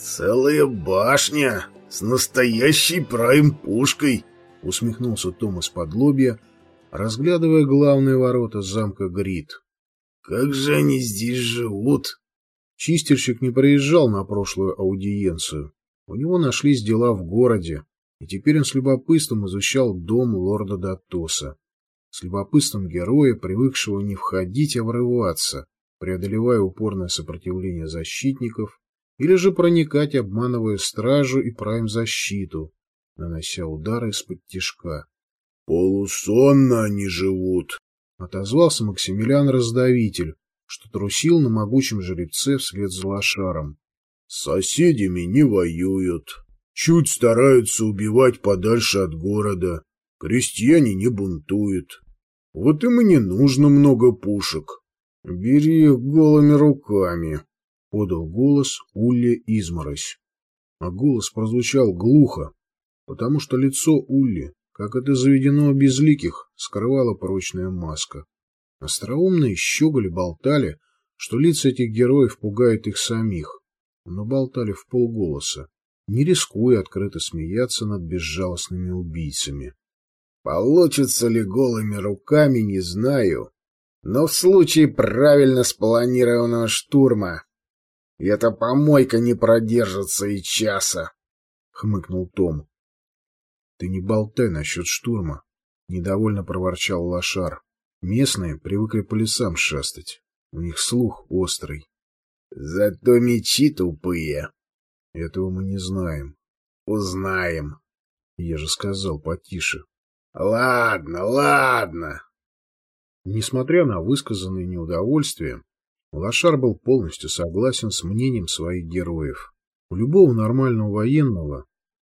«Целая башня с настоящей прайм-пушкой!» — усмехнулся Том из-под лобья, разглядывая главные ворота замка Грит. «Как же они здесь живут?» Чистильщик не приезжал на прошлую аудиенцию. У него нашлись дела в городе, и теперь он с любопытством изучал дом лорда Датоса. С любопытством героя, привыкшего не входить, а врываться, преодолевая упорное сопротивление защитников, или же проникать, обманывая стражу и прайм-защиту, нанося удары из-под тишка. — Полусонно они живут, — отозвался Максимилиан-раздавитель, что трусил на могучем жеребце вслед за лошаром. — С соседями не воюют, чуть стараются убивать подальше от города, крестьяне не бунтуют. Вот им и не нужно много пушек. Бери их голыми руками, — подал голос Улли Изморозь. А голос прозвучал глухо, потому что лицо Улли, как это заведено у безликих, скрывала прочная маска. Остроумные щеголи болтали, что лица этих героев пугают их самих, но болтали в полголоса, не рискуя открыто смеяться над безжалостными убийцами. Получится ли голыми руками, не знаю, но в случае правильно спланированного штурма эта помойка не продержится и часа, — хмыкнул Том. — Ты не болтай насчет штурма, — недовольно проворчал лошар. Местные привыкли по лесам шастать. У них слух острый. — Зато мечи тупые. — Этого мы не знаем. — Узнаем. Я же сказал потише. — Ладно, ладно. Несмотря на высказанные неудовольствия, Лошар был полностью согласен с мнением своих героев. У любого нормального военного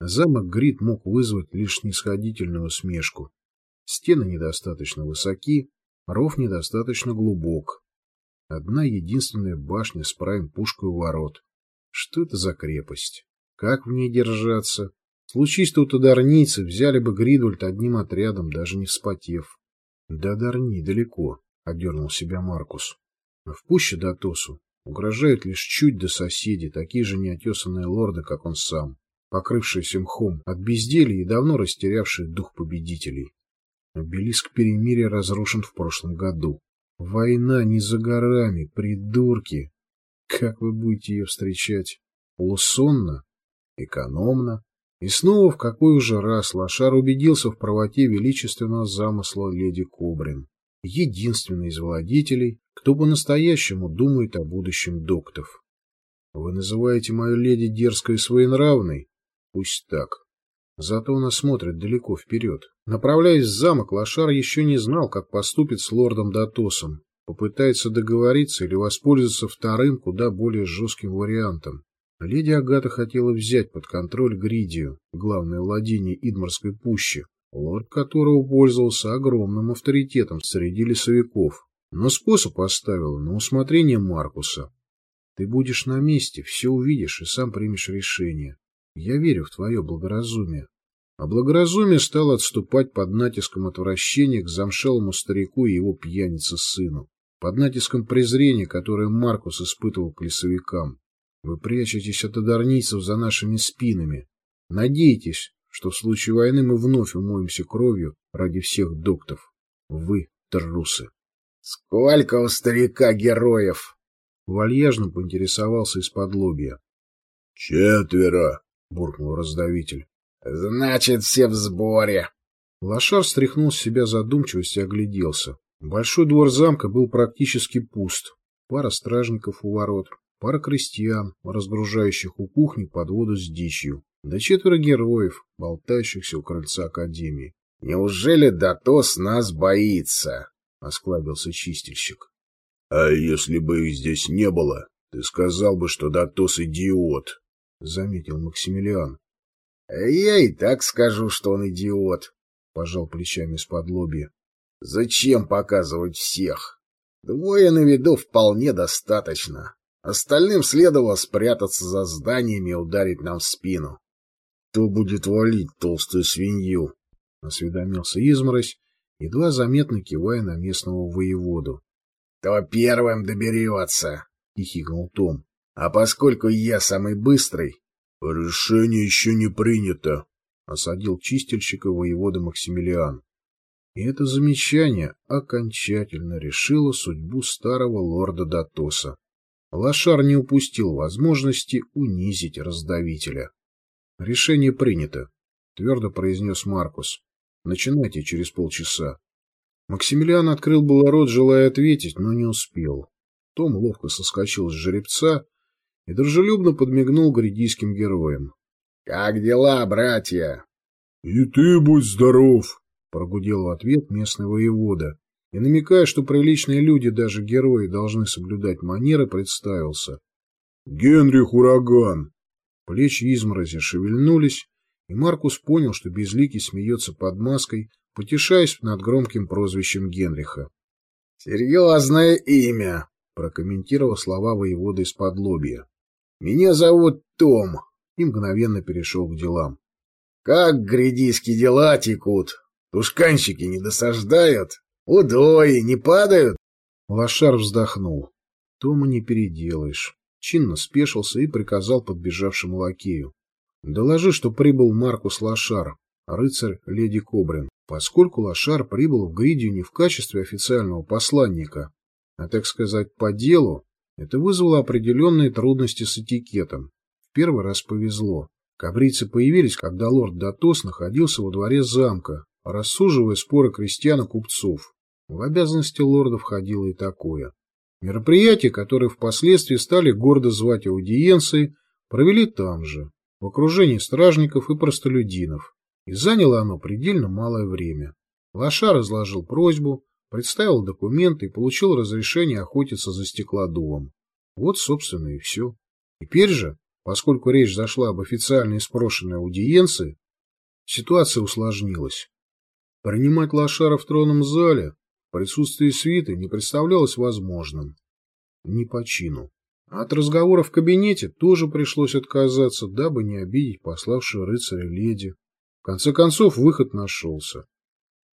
замок Грит мог вызвать лишь снисходительную усмешку. Стены недостаточно высоки, ров недостаточно глубок. Одна единственная башня с прайм-пушкой у ворот. Что это за крепость? Как в ней держаться? Случись тут ударницы, взяли бы Гридвальд одним отрядом, даже не вспотев. Да Дарни далеко, — одернул себя Маркус. А в пуще Датосу угрожают лишь чуть до соседи, такие же неотесанные лорды, как он сам, покрывшиеся мхом от безделья и давно растерявшие дух победителей. Обелиск перемирия разрушен в прошлом году. Война не за горами, придурки. Как вы будете ее встречать? Полусонно? Экономно? И снова в какой уже раз Лошар убедился в правоте величественного замысла леди Кобрин, единственной из владетелей, кто по-настоящему думает о будущем доктов. Вы называете мою леди дерзкой и своенравной? Пусть так. Зато она смотрит далеко вперед. Направляясь в замок, Лошар еще не знал, как поступит с лордом Датосом. Попытается договориться или воспользоваться вторым, куда более жестким вариантом. Леди Агата хотела взять под контроль Гридию, главное владение Идморской пущи, лорд которого пользовался огромным авторитетом среди лесовиков, но способ оставила на усмотрение Маркуса. Ты будешь на месте, все увидишь и сам примешь решение. Я верю в твое благоразумие. А благоразумие стало отступать под натиском отвращения к замшелому старику и его пьянице-сыну, под натиском презрения, которое Маркус испытывал к лесовикам. Вы прячетесь от одарницев за нашими спинами. Надеетесь, что в случае войны мы вновь умоемся кровью ради всех доктов. Вы трусы. — Сколько у старика героев? — вальяжно поинтересовался из-под лобья. — Четверо, — буркнул раздавитель. — Значит, все в сборе. Лошар стряхнул с себя задумчивость и огляделся. Большой двор замка был практически пуст. Пара стражников у ворот, пара крестьян, разгружающих у кухни подводу с дичью, да четверо героев, болтающихся у крыльца Академии. — Неужели Датос нас боится? — осклабился чистильщик. — А если бы их здесь не было, ты сказал бы, что Датос идиот, — заметил Максимилиан. — Я и так скажу, что он идиот, — пожал плечами с-под лобья. — Зачем показывать всех? Двое на виду вполне достаточно. Остальным следовало спрятаться за зданиями и ударить нам в спину. — Кто будет валить толстую свинью? — осведомился изморозь, едва заметно кивая на местного воеводу. — Кто первым доберется? — хихикнул Том. А поскольку я самый быстрый... — Решение еще не принято, — осадил чистильщика воевода Максимилиан. И это замечание окончательно решило судьбу старого лорда Датоса. Лошар не упустил возможности унизить раздавителя. — Решение принято, — твердо произнес Маркус. — Начинайте через полчаса. Максимилиан открыл было рот, желая ответить, но не успел. Том ловко соскочил с жеребца и дружелюбно подмигнул грядийским героям. — Как дела, братья? — И ты будь здоров! — прогудел в ответ местный воевода. И, намекая, что приличные люди, даже герои, должны соблюдать манеры, представился. — Генрих Ураган! Плечи изморози шевельнулись, и Маркус понял, что Безликий смеется под маской, потешаясь над громким прозвищем Генриха. — Серьезное имя! — прокомментировал слова воевода из-под лобья. — Меня зовут Том, и мгновенно перешел к делам. — Как грядийские дела текут? Тушканщики не досаждают? Удои не падают? Лошар вздохнул. Тома не переделаешь. Чинно спешился и приказал подбежавшему лакею. — Доложи, что прибыл Маркус Лошар, рыцарь леди Кобрин, поскольку Лошар прибыл в Гридию не в качестве официального посланника, а, так сказать, по делу, это вызвало определенные трудности с этикетом. В первый раз повезло. Кабрицы появились, когда лорд Датос находился во дворе замка, рассуживая споры крестьян и купцов. В обязанности лорда входило и такое. Мероприятие, которое впоследствии стали гордо звать аудиенцией, провели там же, в окружении стражников и простолюдинов, и заняло оно предельно малое время. Лоша разложил просьбу, представил документы и получил разрешение охотиться за стеклодувом. Вот, собственно, и все. Теперь же, поскольку речь зашла об официальной спрошенной аудиенции, ситуация усложнилась. Принимать Лошара в тронном зале в присутствии свиты не представлялось возможным. Не по чину. От разговора в кабинете тоже пришлось отказаться, дабы не обидеть пославшую рыцаря леди. В конце концов, выход нашелся.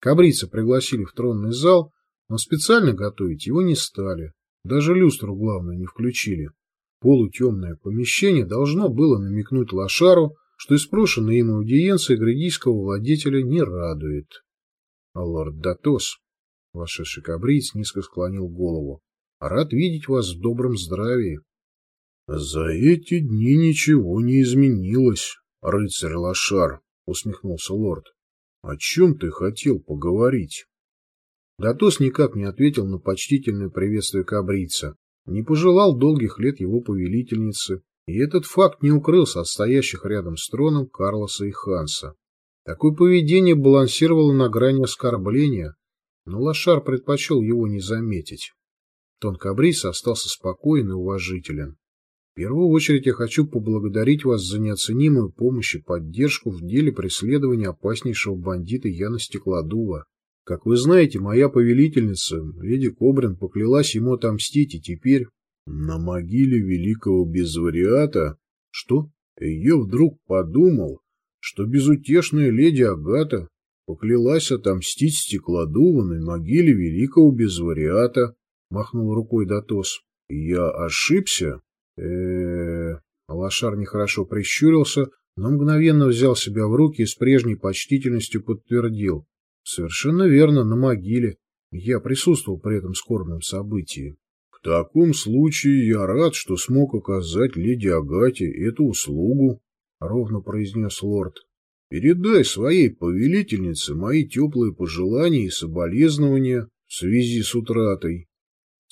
Кабрица пригласили в тронный зал, но специально готовить его не стали. Даже люстру, главное, не включили. Полутемное помещение должно было намекнуть Лошару, что испрошенная им аудиенция градийского владетеля не радует. А лорд Датос, вошедший кабриц, низко склонил голову. Рад видеть вас в добром здравии. За эти дни ничего не изменилось, рыцарь Лошар, усмехнулся лорд. О чем ты хотел поговорить? Датос никак не ответил на почтительное приветствие кабрица, не пожелал долгих лет его повелительницы, и этот факт не укрылся от стоящих рядом с троном Карлоса и Ханса. Такое поведение балансировало на грани оскорбления, но Лошар предпочел его не заметить. Тон Кабриса остался спокоен и уважителен. В первую очередь я хочу поблагодарить вас за неоценимую помощь и поддержку в деле преследования опаснейшего бандита Яна Стеклодува. Как вы знаете, моя повелительница, леди Кобрин, поклялась ему отомстить, и теперь... На могиле великого безвариата... Что? Я вдруг подумал, что безутешная леди Агата поклялась отомстить Стеклодуву на могиле великого безвариата, махнул рукой Датос. Я ошибся? э э Лошар нехорошо прищурился, но мгновенно взял себя в руки и с прежней почтительностью подтвердил. Совершенно верно, на могиле. Я присутствовал при этом скорбном событии. В таком случае я рад, что смог оказать леди Агате эту услугу, — ровно произнес лорд. Передай своей повелительнице мои теплые пожелания и соболезнования в связи с утратой. —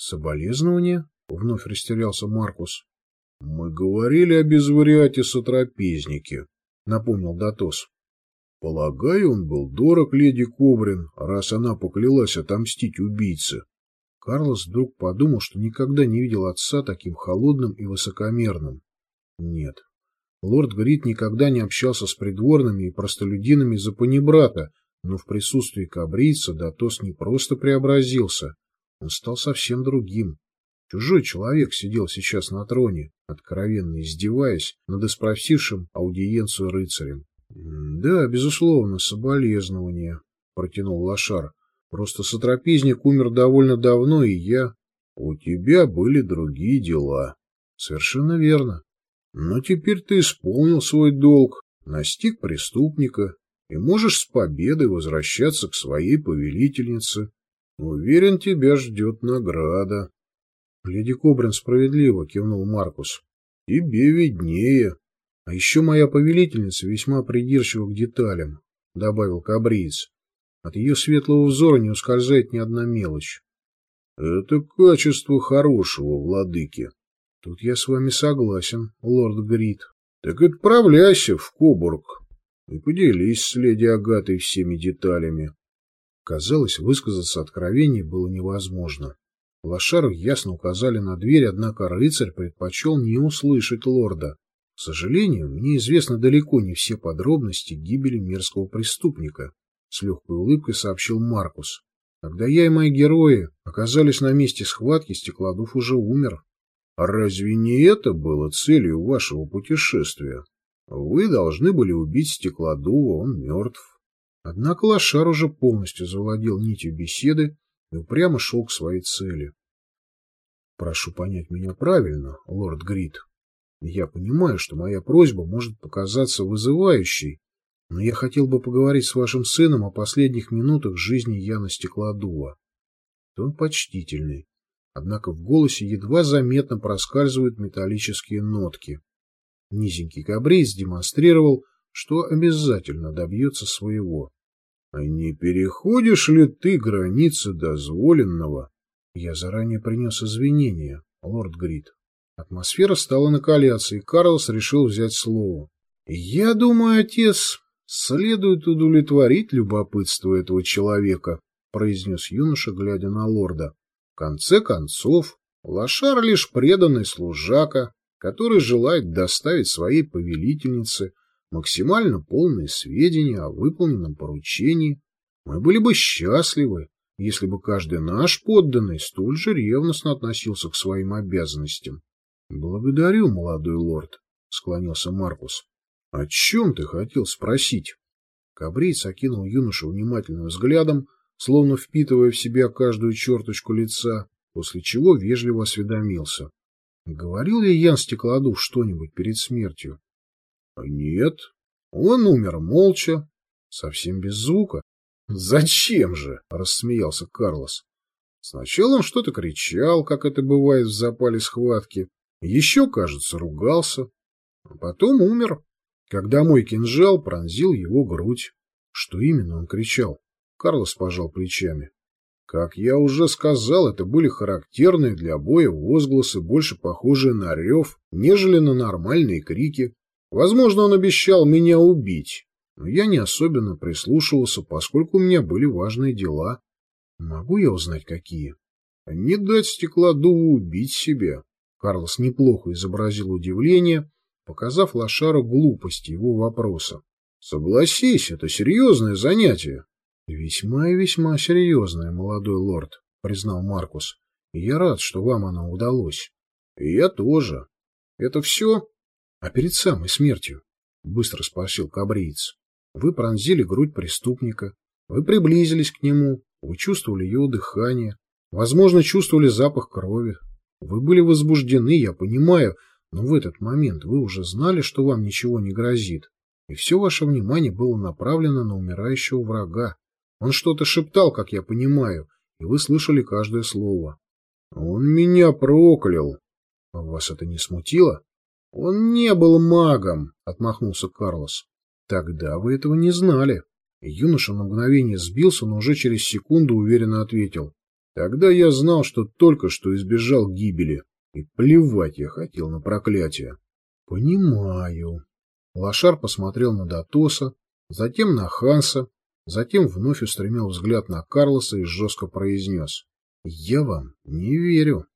Соболезнования? — вновь растерялся Маркус. — Мы говорили о безвариате сотрапезнике, — напомнил Датос. — Полагаю, он был дорог леди Кобрин, раз она поклялась отомстить убийце. Карлос вдруг подумал, что никогда не видел отца таким холодным и высокомерным. Нет, лорд Грит никогда не общался с придворными и простолюдинами за панибрата, но в присутствии кабрийца Датос не просто преобразился, он стал совсем другим. Чужой человек сидел сейчас на троне, откровенно издеваясь над испросившим аудиенцию рыцарем. — Да, безусловно, соболезнования, — протянул Лошар. — Просто сотрапезник умер довольно давно, и я... — У тебя были другие дела, — Совершенно верно. Но теперь ты исполнил свой долг, настиг преступника и можешь с победой возвращаться к своей повелительнице. Уверен, тебя ждет награда. — Леди Кобрин справедливо, — кивнул Маркус. — Тебе виднее. — А еще моя повелительница весьма придирчива к деталям, — добавил Кабриец. От ее светлого взора не ускользает ни одна мелочь. — Это качество хорошего владыки. — Тут я с вами согласен, лорд Грид. — Так отправляйся в Кобург и поделись с леди Агатой всеми деталями. Казалось, высказаться откровение было невозможно. Лошару ясно указали на дверь, однако рыцарь предпочел не услышать лорда. К сожалению, мне известны далеко не все подробности гибели мерзкого преступника, — с легкой улыбкой сообщил Маркус. Когда я и мои герои оказались на месте схватки, Стеклодув уже умер. А разве не это было целью вашего путешествия? Вы должны были убить Стеклодува, он мертв. Однако Лошар уже полностью завладел нитью беседы и упрямо шел к своей цели. Прошу понять меня правильно, лорд Грид. Я понимаю, что моя просьба может показаться вызывающей, но я хотел бы поговорить с вашим сыном о последних минутах жизни Яна Стеклодува. Он почтительный, однако в голосе едва заметно проскальзывают металлические нотки. Низенький кабриз демонстрировал, что обязательно добьется своего. — А не переходишь ли ты границы дозволенного? Я заранее принес извинения, лорд Грид. Атмосфера стала накаляться, и Карлос решил взять слово. — Я думаю, отец, следует удовлетворить любопытство этого человека, — произнес юноша, глядя на лорда конце концов, лошар лишь преданный служака, который желает доставить своей повелительнице максимально полные сведения о выполненном поручении. Мы были бы счастливы, если бы каждый наш подданный столь же ревностно относился к своим обязанностям. — Благодарю, молодой лорд, — склонился Маркус. — О чем ты хотел спросить? Кабриц окинул юношу внимательным взглядом, словно впитывая в себя каждую черточку лица, после чего вежливо осведомился. Говорил ли Ян Стеклодув что-нибудь перед смертью? — Нет. Он умер молча, совсем без звука. — Зачем же? — рассмеялся Карлос. Сначала он что-то кричал, как это бывает в запале схватки, еще, кажется, ругался, а потом умер, когда мой кинжал пронзил его грудь. Что именно он кричал? Карлос пожал плечами. Как я уже сказал, это были характерные для боя возгласы, больше похожие на рев, нежели на нормальные крики. Возможно, он обещал меня убить, но я не особенно прислушивался, поскольку у меня были важные дела. Могу я узнать, какие? Не дать стеклодуву убить себя. Карлос неплохо изобразил удивление, показав лошару глупости его вопроса. Согласись, это серьезное занятие. Весьма и весьма серьезное, молодой лорд, признал Маркус. И я рад, что вам оно удалось. И я тоже. Это все? А перед самой смертью? Быстро спросил кабриец. Вы пронзили грудь преступника. Вы приблизились к нему. Вы чувствовали его дыхание. Возможно, чувствовали запах крови. Вы были возбуждены, я понимаю, но в этот момент вы уже знали, что вам ничего не грозит, и все ваше внимание было направлено на умирающего врага. Он что-то шептал, как я понимаю, и вы слышали каждое слово. Он меня проклял. А вас это не смутило? Он не был магом, отмахнулся Карлос. Тогда вы этого не знали. Юноша на мгновение сбился, но уже через секунду уверенно ответил. Тогда я знал, что только что избежал гибели, и плевать я хотел на проклятие. Понимаю. Лошар посмотрел на Датоса, затем на Ханса, Затем вновь устремил взгляд на Карлоса и жестко произнес. — Я вам не верю.